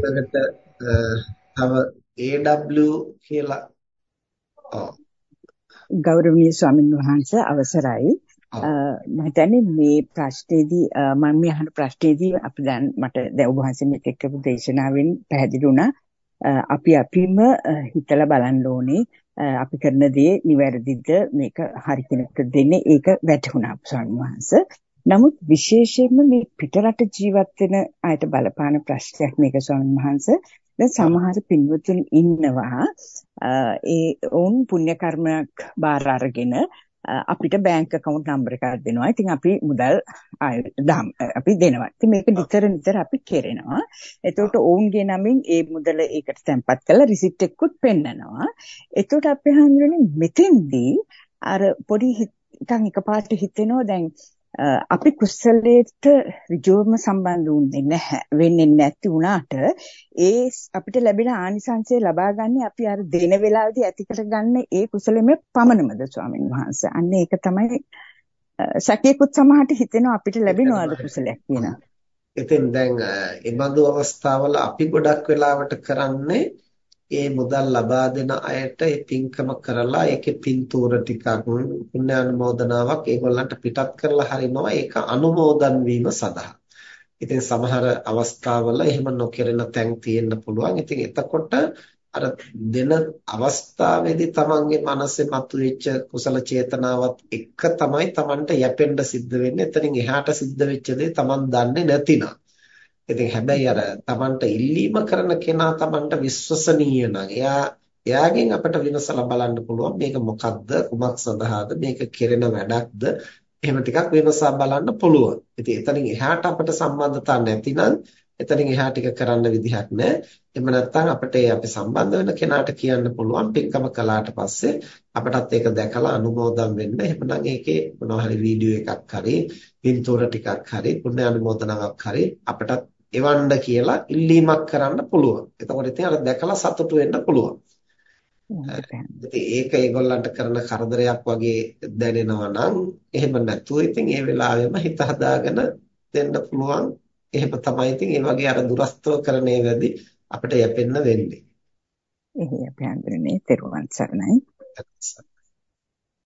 ඊළඟට තව AW කියලා. ඔව්. ගෞරවනීය ස්වාමින් වහන්සේ අවසරයි. මම හිතන්නේ මේ ප්‍රශ්නේදී මම මේ අහන ප්‍රශ්නේදී අපි දැන් මට දැන් ඔබ වහන්සේ මේක එක්කපු දේශනාවෙන් පැහැදිලි වුණා. අපි අපිම හිතලා බලන්න ඕනේ. අපි කරන දේ නිවැරදිද? මේක හරි කෙනෙක්ට දෙන්නේ. ඒක වැටහුණා ස්වාමීන් වහන්සේ. නමුත් විශේෂයෙන්ම මේ පිටරට ජීවත් වෙන අයට බලපාන ප්‍රශ්නයක් මේක ස්වාමීන් වහන්සේ. දැන් සමහර පින්වතුන් ඉන්නවා ඒ වුන් පුණ්‍ය කර්මයක් බාර අරගෙන අපිට බැංක් account number එකක් දෙනවා. ඉතින් අපි මුදල් අපි දෙනවා. ඉතින් මේක නිතර නිතර අපි කෙරෙනවා. එතකොට ඔවුන්ගේ නමින් ඒ මුදල ඒකට තැන්පත් කරලා රිසිට් එකකුත් පෙන්නනවා. එතකොට අපි හඳුනන්නේ මෙතෙන්දී අර පොඩි නිකන් එකපාරට හිතෙනවා දැන් අපි කුසලයට ඍජුවම සම්බන්ධ වුන්නේ නැහැ වෙන්නේ නැති වුණාට ඒ අපිට ලැබෙන ආනිසංසය ලබා ගන්න අපි අර දෙන වෙලාවේදී ඇති කරගන්න ඒ කුසලෙම පමණමද ස්වාමීන් වහන්සේ අන්න ඒක තමයි සැකේකුත් සමහරට හිතෙනවා අපිට ලැබෙනවද කුසලයක් කියන. ඉතින් දැන් ඒ බඳු අවස්ථාවල අපි ගොඩක් වෙලාවට කරන්නේ ඒ මුදල් ලබා දෙන අයට ඒ පින්කම කරලා ඒකේ පින්තූර ටිකක් පුණ්‍යානුමෝදනාවක් ඒගොල්ලන්ට පිටත් කරලා හරිනවා ඒක අනුමෝදන් වීම සඳහා. ඉතින් සමහර අවස්ථාවල එහෙම නොකරන තැන් තියෙන්න පුළුවන්. ඉතින් එතකොට අර දෙන අවස්ථාවේදී තමන්ගේ මනසේ මතුවෙච්ච කුසල චේතනාවත් එක්ක තමයි තමන්ට යැපෙන්න සිද්ධ වෙන්නේ. එතනින් එහාට සිද්ධ වෙච්ච දේ තමන් දන්නේ නැතිනම්. ඉතින් හැබැයි අර Tamanට ඉල්ලීම කරන කෙනා Tamanට විශ්වසනීය නම් එයා එයාගෙන් අපිට විමසලා බලන්න පුළුවන් මේක මොකක්ද කුමක් සඳහාද මේක කෙරෙන වැඩක්ද එහෙම ටිකක් විමසා බලන්න පුළුවන්. ඉතින් එතනින් එහාට අපිට සම්බන්ධතා නැතිනම් එතනින් එහා ටික කරන්න විදිහක් නැහැ. එහෙම නැත්නම් අපිට අපි සම්බන්ධ වෙන කෙනාට කියන්න පුළුවන් පින්කම කළාට පස්සේ අපටත් ඒක දැකලා අනුමෝදන් වෙන්න. එහෙමනම් ඒකේ මොනවා හරි වීඩියෝ එකක් හරි පින්තූර ටිකක් හරි පුණ්‍ය අනුමෝදනාවක් හරි අපටත් එවන්න කියලා ඉල්ලීමක් කරන්න පුළුවන්. එතකොට ඉතින් අර දැකලා සතුටු වෙන්න පුළුවන්. ඉතින් ඒක ඒගොල්ලන්ට කරන කරදරයක් වගේ දැනෙනවා නම් එහෙම නැතුව ඉතින් ඒ වෙලාවෙම හිත හදාගෙන දෙන්න පුළුවන්. එහෙම තමයි ඉතින් ඒ වගේ අර දුරස්තව කරන ඒවාදී අපිට යැපෙන්න වෙන්නේ. එහේ අපි හඳුනන්නේ තෙරුවන් සරණයි.